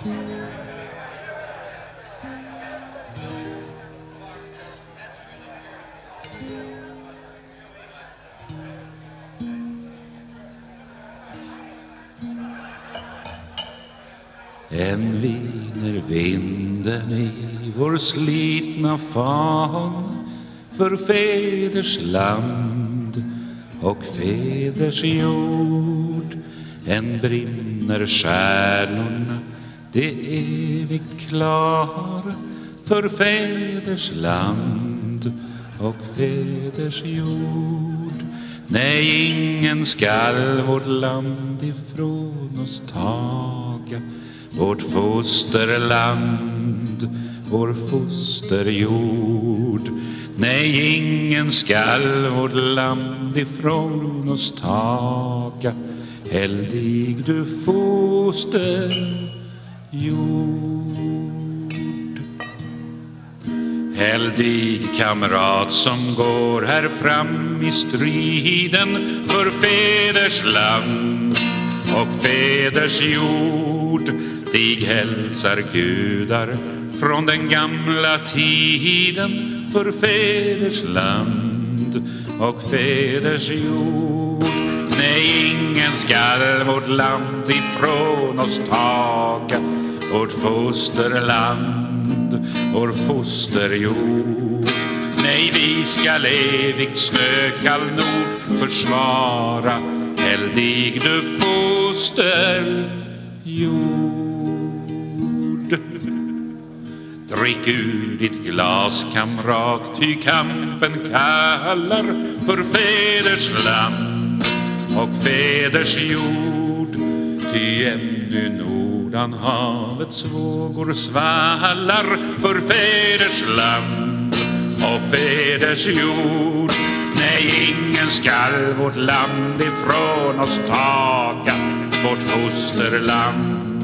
Än viner vinden i vår slitna fan för fäders land och fäders jord. Än brinner stjärnorna det evigt klara för fäders land och fäders jord. Nej, ingen skall vårt land ifrån oss taga vårt fosterland, vår fosterjord. Nej, ingen skall vårt land ifrån oss taga heldig du foster, Hjord! Häll dig, kamrat som går här fram i striden för fäders land och fäders jord. Dig hälsar gudar från den gamla tiden för fäders land och fäders jord. Nej, ingen skall vårt land ifrån oss taga vårt fosterland, vår fosterjord. Nej, vi skall evigt snökall nord försvara heldig du fosterjord. Drick ur ditt glas, kamrat, ty kampen kallar för fäders land och fäders jord. Ty ännu nordan havets vågor svallar för fäders land och fäders jord. Nej, ingen skall vårt land ifrån oss taga vårt fosterland,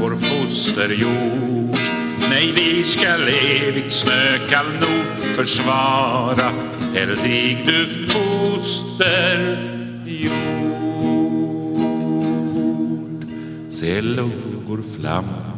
vår fosterjord. Nej, vi skall evigt snökall nog försvara heldig du fosterjord. Se lågor flammar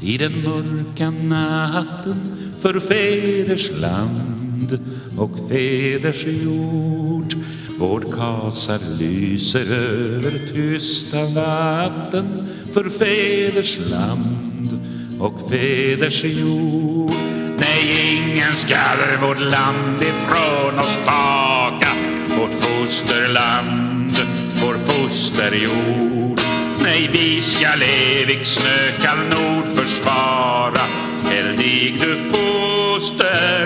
i den mörka natten för fäders land och fäders jord. Vårt kasar lyser över tysta vatten för fäders land och fäders jord. Nej, ingen skall vårt land ifrån oss taka vårt fosterland, vår fosterjord. Nej, vi skall evigt snökall nord försvara heldig du fosterjord.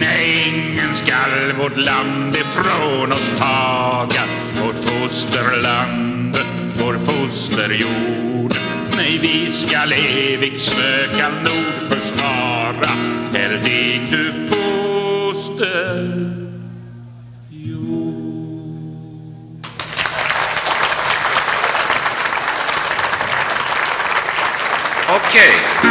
Nej, ingen skall vårt land ifrån oss taga vårt fosterland, vår fosterjord. Nej, vi skall evigt snökall nord försvara heldig du fosterjord. tell you. Okay.